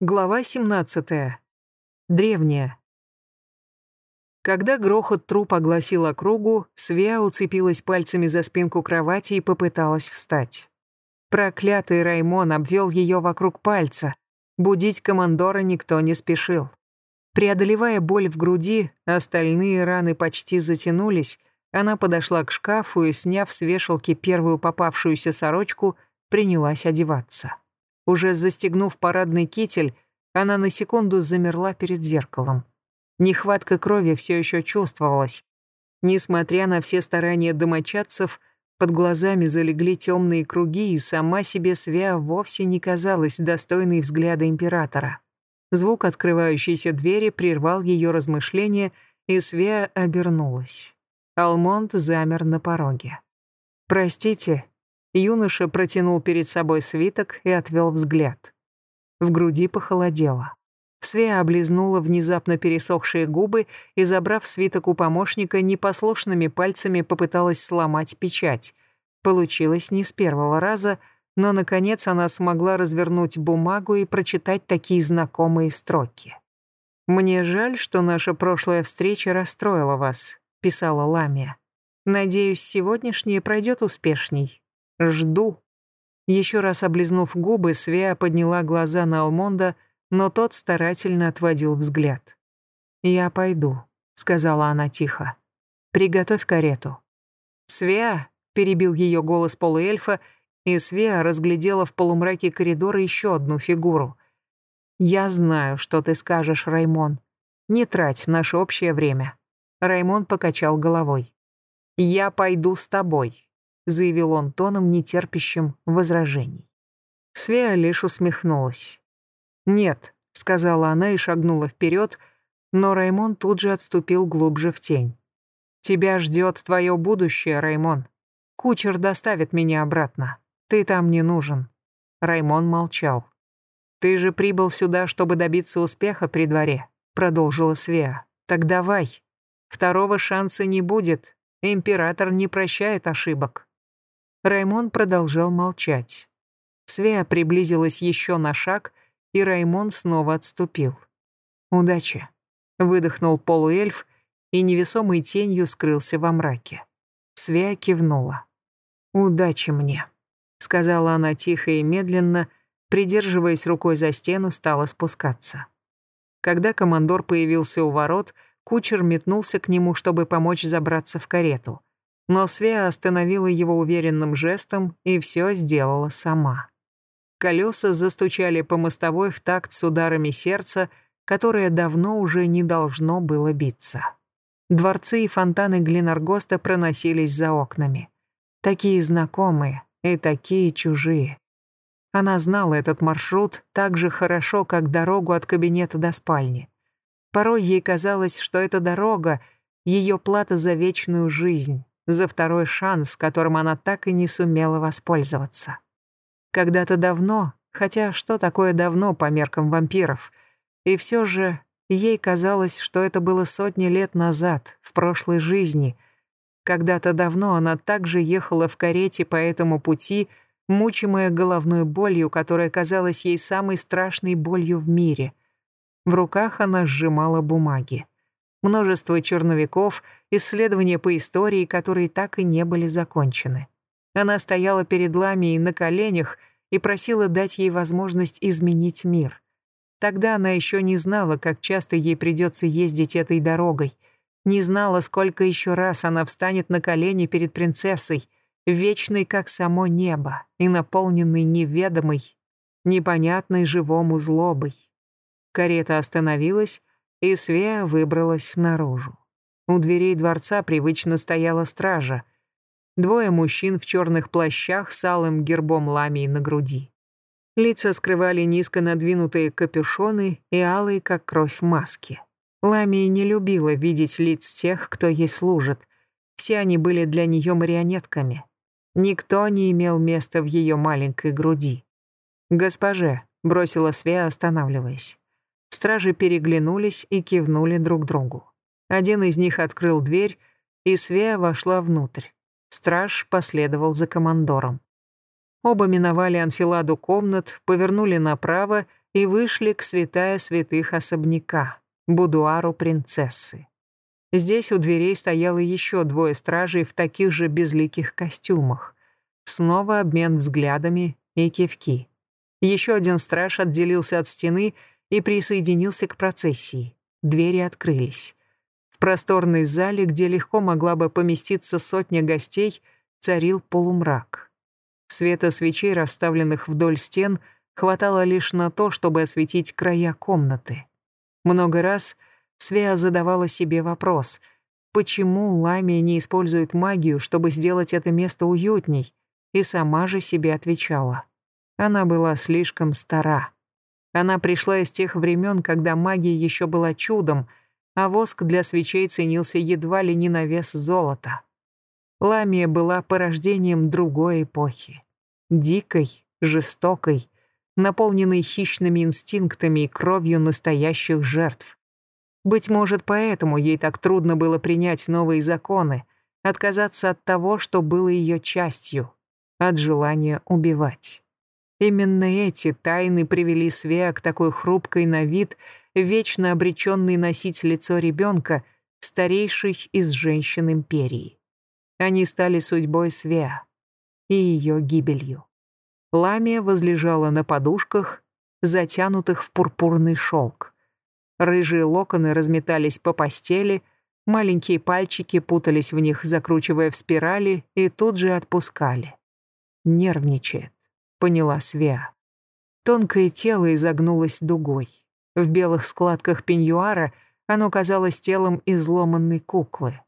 Глава 17. Древняя. Когда грохот труп огласил округу, Свеа уцепилась пальцами за спинку кровати и попыталась встать. Проклятый Раймон обвел ее вокруг пальца. Будить командора никто не спешил. Преодолевая боль в груди, остальные раны почти затянулись, она подошла к шкафу и, сняв с вешалки первую попавшуюся сорочку, принялась одеваться. Уже застегнув парадный китель, она на секунду замерла перед зеркалом. Нехватка крови все еще чувствовалась. Несмотря на все старания домочадцев, под глазами залегли темные круги, и сама себе Свя вовсе не казалась достойной взгляда императора. Звук открывающейся двери прервал ее размышления, и Свя обернулась. Алмонд замер на пороге. «Простите», Юноша протянул перед собой свиток и отвел взгляд. В груди похолодело. Свея облизнула внезапно пересохшие губы и, забрав свиток у помощника, непослушными пальцами попыталась сломать печать. Получилось не с первого раза, но, наконец, она смогла развернуть бумагу и прочитать такие знакомые строки. «Мне жаль, что наша прошлая встреча расстроила вас», — писала Ламия. «Надеюсь, сегодняшняя пройдет успешней. Жду». Еще раз облизнув губы, Свеа подняла глаза на Алмонда, но тот старательно отводил взгляд. «Я пойду», — сказала она тихо. «Приготовь карету». «Свеа», — перебил ее голос полуэльфа, и Свеа разглядела в полумраке коридора еще одну фигуру. «Я знаю, что ты скажешь, Раймон. Не трать наше общее время». Раймон покачал головой. «Я пойду с тобой заявил он тоном, нетерпящим возражений. Свеа лишь усмехнулась. «Нет», — сказала она и шагнула вперед, но Раймон тут же отступил глубже в тень. «Тебя ждет твое будущее, Раймон. Кучер доставит меня обратно. Ты там не нужен». Раймон молчал. «Ты же прибыл сюда, чтобы добиться успеха при дворе», — продолжила Свеа. «Так давай. Второго шанса не будет. Император не прощает ошибок». Раймон продолжал молчать. Свея приблизилась еще на шаг, и Раймон снова отступил. «Удачи», — выдохнул полуэльф и невесомой тенью скрылся во мраке. Свея кивнула. «Удачи мне», — сказала она тихо и медленно, придерживаясь рукой за стену, стала спускаться. Когда командор появился у ворот, кучер метнулся к нему, чтобы помочь забраться в карету — но Свеа остановила его уверенным жестом и все сделала сама. Колеса застучали по мостовой в такт с ударами сердца, которое давно уже не должно было биться. Дворцы и фонтаны Глинаргоста проносились за окнами. Такие знакомые и такие чужие. Она знала этот маршрут так же хорошо, как дорогу от кабинета до спальни. Порой ей казалось, что эта дорога — ее плата за вечную жизнь, за второй шанс, которым она так и не сумела воспользоваться. Когда-то давно, хотя что такое давно по меркам вампиров, и все же ей казалось, что это было сотни лет назад, в прошлой жизни. Когда-то давно она также ехала в карете по этому пути, мучимая головной болью, которая казалась ей самой страшной болью в мире. В руках она сжимала бумаги множество черновиков, исследования по истории, которые так и не были закончены. Она стояла перед Ламией на коленях и просила дать ей возможность изменить мир. Тогда она еще не знала, как часто ей придется ездить этой дорогой, не знала, сколько еще раз она встанет на колени перед принцессой, вечной, как само небо, и наполненной неведомой, непонятной живому злобой. Карета остановилась, и Свея выбралась наружу. У дверей дворца привычно стояла стража. Двое мужчин в черных плащах с алым гербом ламии на груди. Лица скрывали низко надвинутые капюшоны и алые, как кровь, маски. Ламия не любила видеть лиц тех, кто ей служит. Все они были для нее марионетками. Никто не имел места в ее маленькой груди. «Госпоже», — бросила Свея, останавливаясь. Стражи переглянулись и кивнули друг другу. Один из них открыл дверь, и Свея вошла внутрь. Страж последовал за командором. Оба миновали анфиладу комнат, повернули направо и вышли к святая святых особняка, будуару принцессы. Здесь у дверей стояло еще двое стражей в таких же безликих костюмах. Снова обмен взглядами и кивки. Еще один страж отделился от стены и присоединился к процессии. Двери открылись. В просторной зале, где легко могла бы поместиться сотня гостей, царил полумрак. Света свечей, расставленных вдоль стен, хватало лишь на то, чтобы осветить края комнаты. Много раз Свеа задавала себе вопрос, почему Ламия не использует магию, чтобы сделать это место уютней, и сама же себе отвечала. Она была слишком стара. Она пришла из тех времен, когда магия еще была чудом, а воск для свечей ценился едва ли не на вес золота. Ламия была порождением другой эпохи. Дикой, жестокой, наполненной хищными инстинктами и кровью настоящих жертв. Быть может, поэтому ей так трудно было принять новые законы, отказаться от того, что было ее частью, от желания убивать. Именно эти тайны привели Свеа к такой хрупкой на вид, вечно обреченной носить лицо ребенка, старейшей из женщин империи. Они стали судьбой Свеа и ее гибелью. Ламия возлежала на подушках, затянутых в пурпурный шелк. Рыжие локоны разметались по постели, маленькие пальчики путались в них, закручивая в спирали, и тут же отпускали. Нервничает, поняла Свеа. Тонкое тело изогнулось дугой. В белых складках пеньюара оно казалось телом изломанной куклы.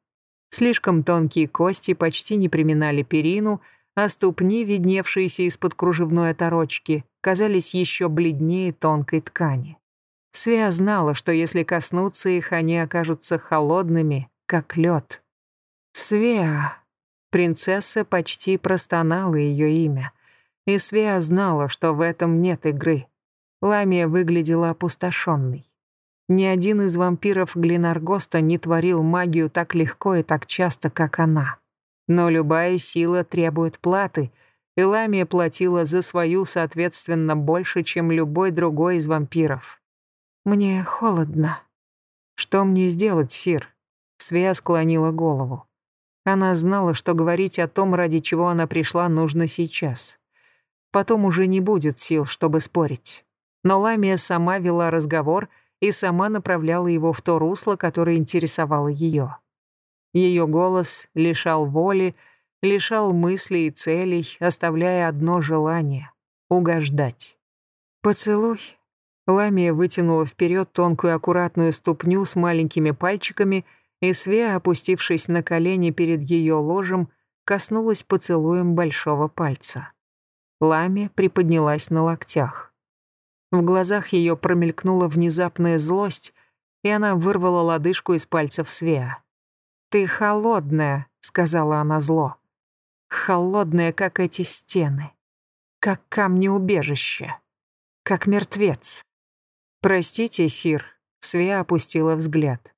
Слишком тонкие кости почти не приминали перину, а ступни, видневшиеся из-под кружевной оторочки, казались еще бледнее тонкой ткани. Свя знала, что если коснуться их, они окажутся холодными, как лед. Свеа. Принцесса почти простонала ее имя. И Свеа знала, что в этом нет игры. Ламия выглядела опустошенной. Ни один из вампиров Глинаргоста не творил магию так легко и так часто, как она. Но любая сила требует платы, и Ламия платила за свою, соответственно, больше, чем любой другой из вампиров. «Мне холодно». «Что мне сделать, Сир?» Свея склонила голову. Она знала, что говорить о том, ради чего она пришла, нужно сейчас. Потом уже не будет сил, чтобы спорить. Но Ламия сама вела разговор и сама направляла его в то русло, которое интересовало ее. Ее голос лишал воли, лишал мыслей и целей, оставляя одно желание — угождать. «Поцелуй». Ламия вытянула вперед тонкую аккуратную ступню с маленькими пальчиками, и Свея, опустившись на колени перед ее ложем, коснулась поцелуем большого пальца. Ламия приподнялась на локтях. В глазах ее промелькнула внезапная злость, и она вырвала лодыжку из пальцев Свея. «Ты холодная», — сказала она зло. «Холодная, как эти стены. Как камни убежища. Как мертвец». «Простите, Сир», — Свея опустила взгляд.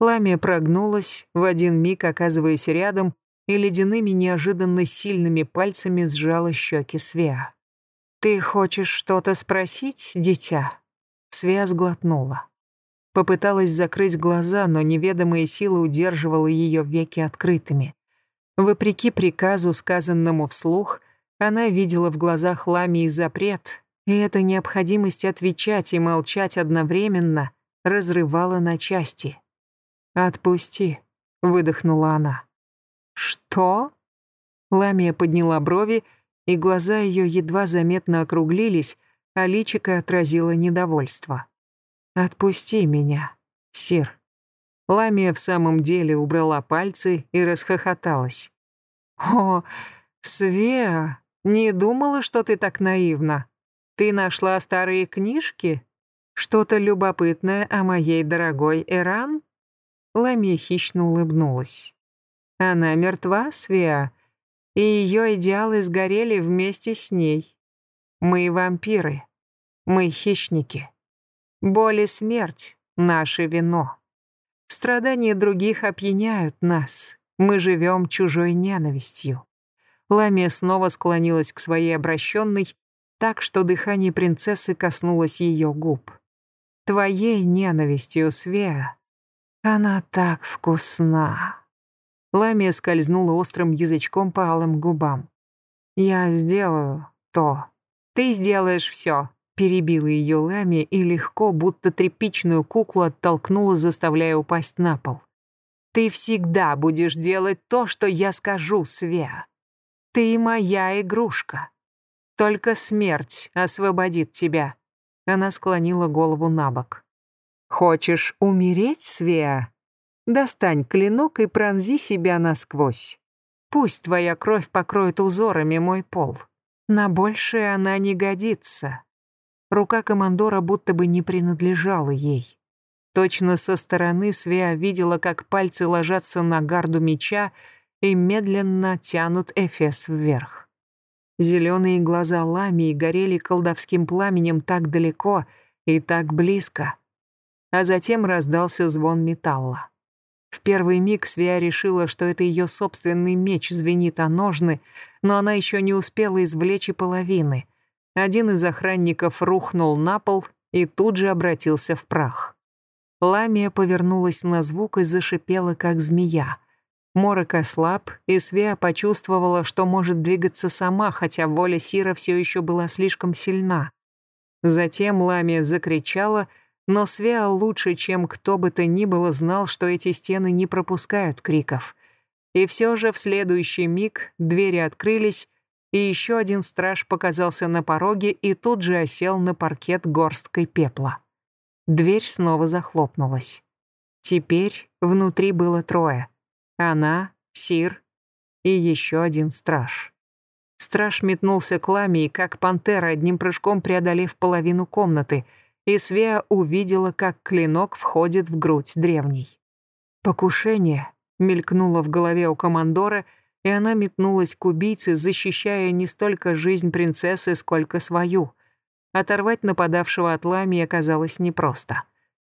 Ламия прогнулась, в один миг оказываясь рядом, и ледяными неожиданно сильными пальцами сжала щеки Свеа. «Ты хочешь что-то спросить, дитя?» Свеа сглотнула. Попыталась закрыть глаза, но неведомая сила удерживала ее веки открытыми. Вопреки приказу, сказанному вслух, она видела в глазах Ламии запрет, и эта необходимость отвечать и молчать одновременно разрывала на части. «Отпусти», — выдохнула она. «Что?» Ламия подняла брови, и глаза ее едва заметно округлились, а личико отразило недовольство. «Отпусти меня, Сир». Ламия в самом деле убрала пальцы и расхохоталась. «О, Свеа, не думала, что ты так наивна. Ты нашла старые книжки? Что-то любопытное о моей дорогой Эран?» Ламия хищно улыбнулась. «Она мертва, Свеа, и ее идеалы сгорели вместе с ней. Мы вампиры, мы хищники». Боль и смерть — наше вино. Страдания других опьяняют нас. Мы живем чужой ненавистью. Ламия снова склонилась к своей обращенной, так, что дыхание принцессы коснулось ее губ. «Твоей ненавистью, Свеа, она так вкусна». Ламия скользнула острым язычком по алым губам. «Я сделаю то. Ты сделаешь все», — перебила ее Ламия и легко, будто тряпичную куклу оттолкнула, заставляя упасть на пол. «Ты всегда будешь делать то, что я скажу, Свеа. Ты моя игрушка. Только смерть освободит тебя». Она склонила голову на бок. «Хочешь умереть, Свеа? Достань клинок и пронзи себя насквозь. Пусть твоя кровь покроет узорами мой пол. На большее она не годится». Рука командора будто бы не принадлежала ей. Точно со стороны Свеа видела, как пальцы ложатся на гарду меча и медленно тянут Эфес вверх. Зеленые глаза Ламии горели колдовским пламенем так далеко и так близко. А затем раздался звон металла. В первый миг Свия решила, что это ее собственный меч звенит о ножны, но она еще не успела извлечь и половины. Один из охранников рухнул на пол и тут же обратился в прах. Ламия повернулась на звук и зашипела, как змея. Морок ослаб, и Свеа почувствовала, что может двигаться сама, хотя воля Сира все еще была слишком сильна. Затем Ламия закричала, но Свеа лучше, чем кто бы то ни было, знал, что эти стены не пропускают криков. И все же в следующий миг двери открылись, и еще один страж показался на пороге и тут же осел на паркет горсткой пепла. Дверь снова захлопнулась. Теперь внутри было трое. Она, Сир и еще один страж. Страж метнулся к Ламии, как пантера, одним прыжком преодолев половину комнаты, и Свеа увидела, как клинок входит в грудь древней. «Покушение», — мелькнуло в голове у командора, и она метнулась к убийце, защищая не столько жизнь принцессы, сколько свою. Оторвать нападавшего от Ламии оказалось непросто.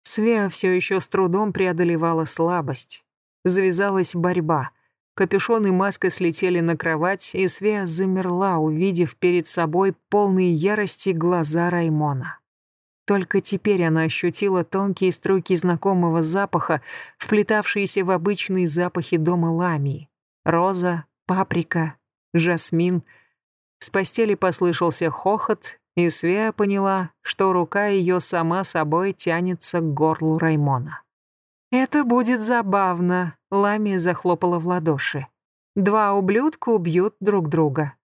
Свеа все еще с трудом преодолевала слабость. Завязалась борьба. Капюшон и маска слетели на кровать, и Свеа замерла, увидев перед собой полные ярости глаза Раймона. Только теперь она ощутила тонкие струйки знакомого запаха, вплетавшиеся в обычные запахи дома Ламии. Роза, паприка, жасмин. С постели послышался хохот, и Свеа поняла, что рука ее сама собой тянется к горлу Раймона. «Это будет забавно», — Ламия захлопала в ладоши. «Два ублюдка убьют друг друга».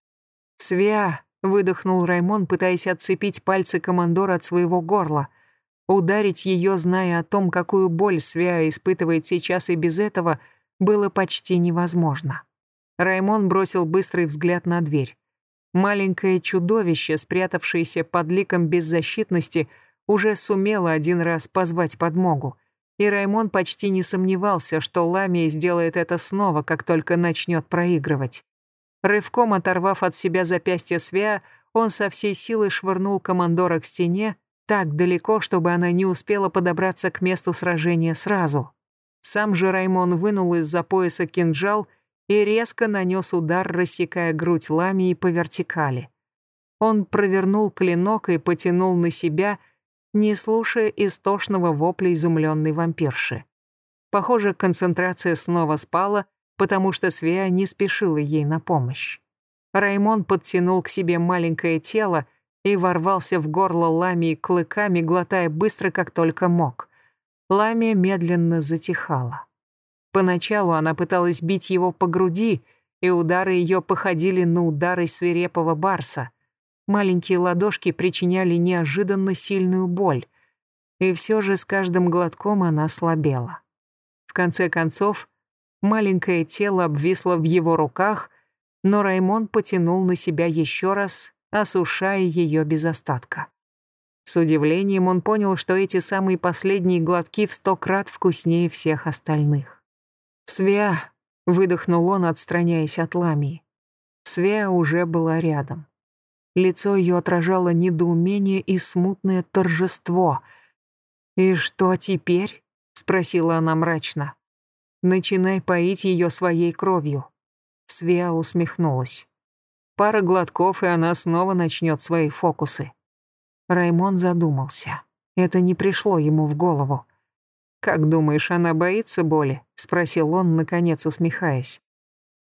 «Свя», — выдохнул Раймон, пытаясь отцепить пальцы командора от своего горла. Ударить ее, зная о том, какую боль Свя испытывает сейчас и без этого, было почти невозможно. Раймон бросил быстрый взгляд на дверь. Маленькое чудовище, спрятавшееся под ликом беззащитности, уже сумело один раз позвать подмогу — и Раймон почти не сомневался, что Ламия сделает это снова, как только начнет проигрывать. Рывком оторвав от себя запястье Свя, он со всей силы швырнул командора к стене, так далеко, чтобы она не успела подобраться к месту сражения сразу. Сам же Раймон вынул из-за пояса кинжал и резко нанес удар, рассекая грудь Ламии по вертикали. Он провернул клинок и потянул на себя — не слушая истошного вопля изумленной вампирши. Похоже, концентрация снова спала, потому что Свеа не спешила ей на помощь. Раймон подтянул к себе маленькое тело и ворвался в горло Ламии клыками, глотая быстро, как только мог. Ламия медленно затихала. Поначалу она пыталась бить его по груди, и удары ее походили на удары свирепого барса, Маленькие ладошки причиняли неожиданно сильную боль. И все же с каждым глотком она слабела. В конце концов, маленькое тело обвисло в его руках, но Раймон потянул на себя еще раз, осушая ее без остатка. С удивлением он понял, что эти самые последние глотки в сто крат вкуснее всех остальных. «Свя!» — выдохнул он, отстраняясь от Ламии. Свя уже была рядом. Лицо ее отражало недоумение и смутное торжество. «И что теперь?» — спросила она мрачно. «Начинай поить ее своей кровью». Свеа усмехнулась. Пара глотков, и она снова начнет свои фокусы. Раймон задумался. Это не пришло ему в голову. «Как думаешь, она боится боли?» — спросил он, наконец усмехаясь.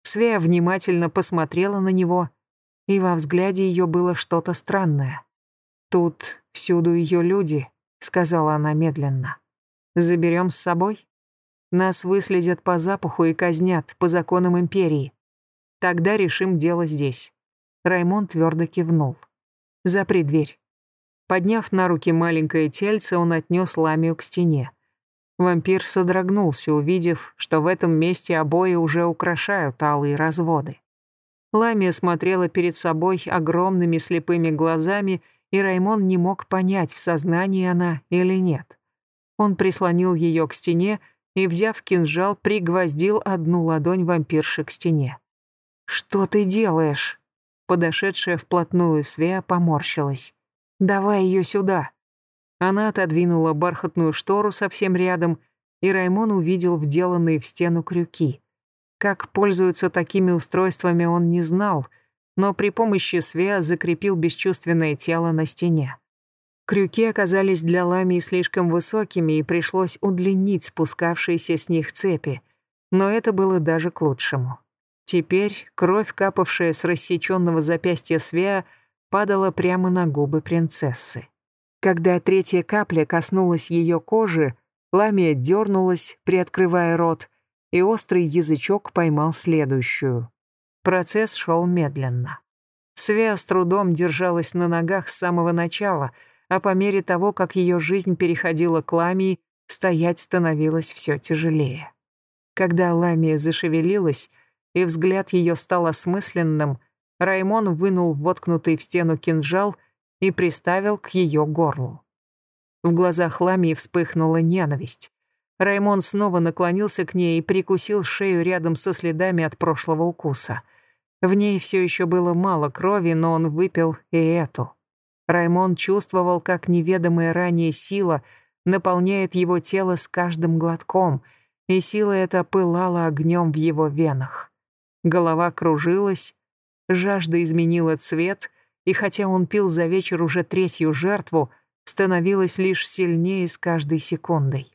Свея внимательно посмотрела на него, и во взгляде ее было что-то странное. «Тут всюду ее люди», — сказала она медленно. «Заберем с собой? Нас выследят по запаху и казнят по законам Империи. Тогда решим дело здесь». Раймон твердо кивнул. «Запри дверь». Подняв на руки маленькое тельце, он отнес ламию к стене. Вампир содрогнулся, увидев, что в этом месте обои уже украшают алые разводы. Ламия смотрела перед собой огромными слепыми глазами, и Раймон не мог понять, в сознании она или нет. Он прислонил ее к стене и, взяв кинжал, пригвоздил одну ладонь вампирши к стене. «Что ты делаешь?» Подошедшая вплотную Свея поморщилась. «Давай ее сюда». Она отодвинула бархатную штору совсем рядом, и Раймон увидел вделанные в стену крюки. Как пользуются такими устройствами он не знал, но при помощи Свеа закрепил бесчувственное тело на стене. Крюки оказались для ламии слишком высокими, и пришлось удлинить спускавшиеся с них цепи, но это было даже к лучшему. Теперь кровь, капавшая с рассеченного запястья Свеа, падала прямо на губы принцессы. Когда третья капля коснулась ее кожи, Ламия дернулась, приоткрывая рот, и острый язычок поймал следующую. Процесс шел медленно. Свеа с трудом держалась на ногах с самого начала, а по мере того, как ее жизнь переходила к Ламии, стоять становилось все тяжелее. Когда Ламия зашевелилась, и взгляд ее стал осмысленным, Раймон вынул воткнутый в стену кинжал и приставил к ее горлу. В глазах Ламии вспыхнула ненависть. Раймон снова наклонился к ней и прикусил шею рядом со следами от прошлого укуса. В ней все еще было мало крови, но он выпил и эту. Раймон чувствовал, как неведомая ранее сила наполняет его тело с каждым глотком, и сила эта пылала огнем в его венах. Голова кружилась, жажда изменила цвет — и хотя он пил за вечер уже третью жертву, становилось лишь сильнее с каждой секундой.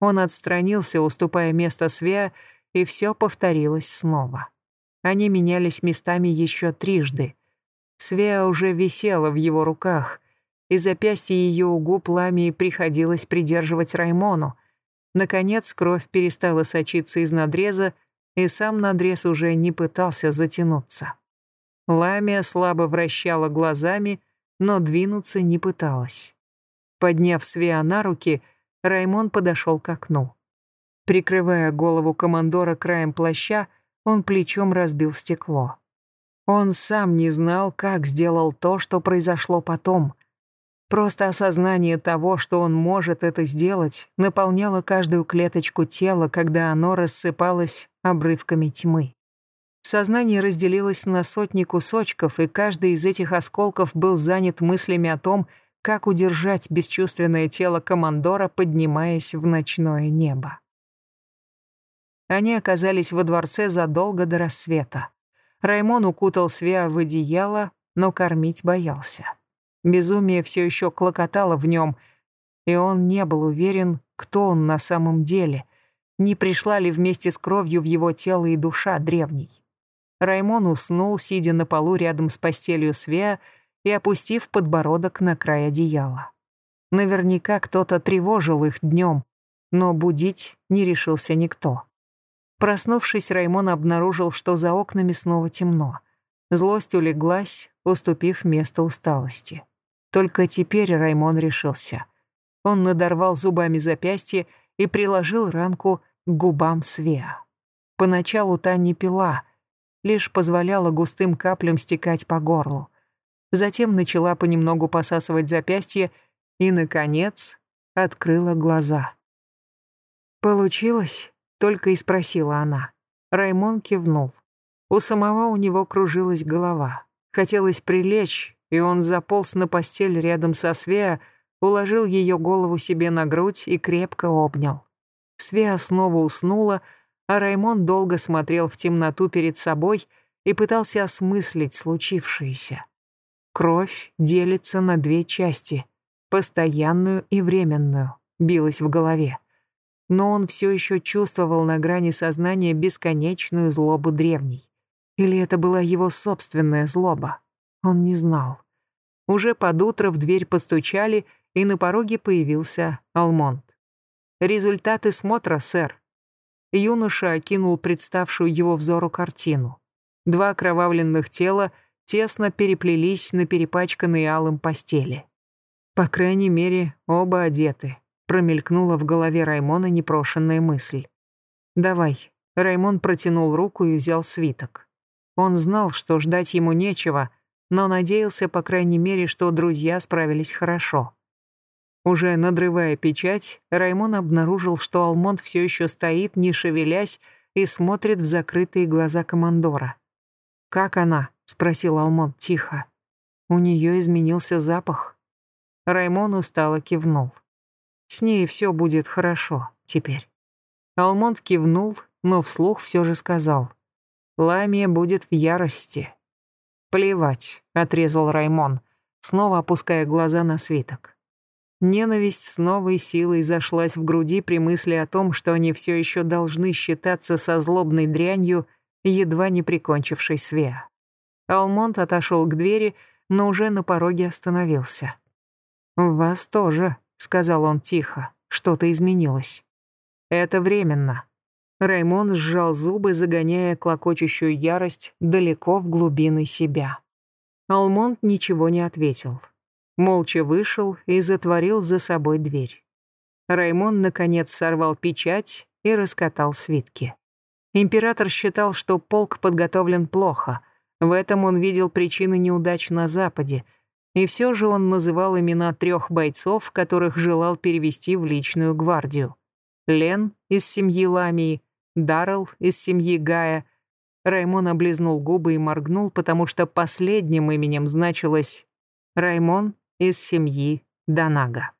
Он отстранился, уступая место Свеа, и все повторилось снова. Они менялись местами еще трижды. Свеа уже висела в его руках, и запястье ее у губ ламии приходилось придерживать Раймону. Наконец кровь перестала сочиться из надреза, и сам надрез уже не пытался затянуться. Ламия слабо вращала глазами, но двинуться не пыталась. Подняв Свеа на руки, Раймон подошел к окну. Прикрывая голову командора краем плаща, он плечом разбил стекло. Он сам не знал, как сделал то, что произошло потом. Просто осознание того, что он может это сделать, наполняло каждую клеточку тела, когда оно рассыпалось обрывками тьмы. Сознание разделилось на сотни кусочков, и каждый из этих осколков был занят мыслями о том, как удержать бесчувственное тело командора, поднимаясь в ночное небо. Они оказались во дворце задолго до рассвета. Раймон укутал Свеа в одеяло, но кормить боялся. Безумие все еще клокотало в нем, и он не был уверен, кто он на самом деле, не пришла ли вместе с кровью в его тело и душа древней. Раймон уснул, сидя на полу рядом с постелью Свеа и опустив подбородок на край одеяла. Наверняка кто-то тревожил их днем, но будить не решился никто. Проснувшись, Раймон обнаружил, что за окнами снова темно. Злость улеглась, уступив место усталости. Только теперь Раймон решился. Он надорвал зубами запястье и приложил ранку к губам Свеа. Поначалу та не пила — лишь позволяла густым каплям стекать по горлу. Затем начала понемногу посасывать запястье и, наконец, открыла глаза. «Получилось?» — только и спросила она. Раймон кивнул. У самого у него кружилась голова. Хотелось прилечь, и он заполз на постель рядом со Свеа, уложил ее голову себе на грудь и крепко обнял. Свеа снова уснула, а Раймон долго смотрел в темноту перед собой и пытался осмыслить случившееся. Кровь делится на две части, постоянную и временную, билась в голове. Но он все еще чувствовал на грани сознания бесконечную злобу древней. Или это была его собственная злоба? Он не знал. Уже под утро в дверь постучали, и на пороге появился Алмонд. «Результаты смотра, сэр». Юноша окинул представшую его взору картину. Два окровавленных тела тесно переплелись на перепачканной алым постели. По крайней мере, оба одеты. Промелькнула в голове Раймона непрошенная мысль. «Давай». Раймон протянул руку и взял свиток. Он знал, что ждать ему нечего, но надеялся, по крайней мере, что друзья справились хорошо. Уже надрывая печать, Раймон обнаружил, что Алмонд все еще стоит, не шевелясь, и смотрит в закрытые глаза командора. «Как она?» — спросил Алмонд тихо. У нее изменился запах. Раймон устало кивнул. С ней все будет хорошо теперь. Алмонд кивнул, но вслух все же сказал. Ламия будет в ярости. «Плевать», — отрезал Раймон, снова опуская глаза на свиток. Ненависть с новой силой зашлась в груди при мысли о том, что они все еще должны считаться со злобной дрянью, едва не прикончившей Свеа. Алмонт отошел к двери, но уже на пороге остановился. «В вас тоже», — сказал он тихо, — «что-то изменилось». «Это временно». Раймон сжал зубы, загоняя клокочущую ярость далеко в глубины себя. Алмонт ничего не ответил. Молча вышел и затворил за собой дверь. Раймон, наконец, сорвал печать и раскатал свитки. Император считал, что полк подготовлен плохо. В этом он видел причины неудач на Западе. И все же он называл имена трех бойцов, которых желал перевести в личную гвардию. Лен из семьи Ламии, Даррелл из семьи Гая. Раймон облизнул губы и моргнул, потому что последним именем значилось Раймон из семьи Данага.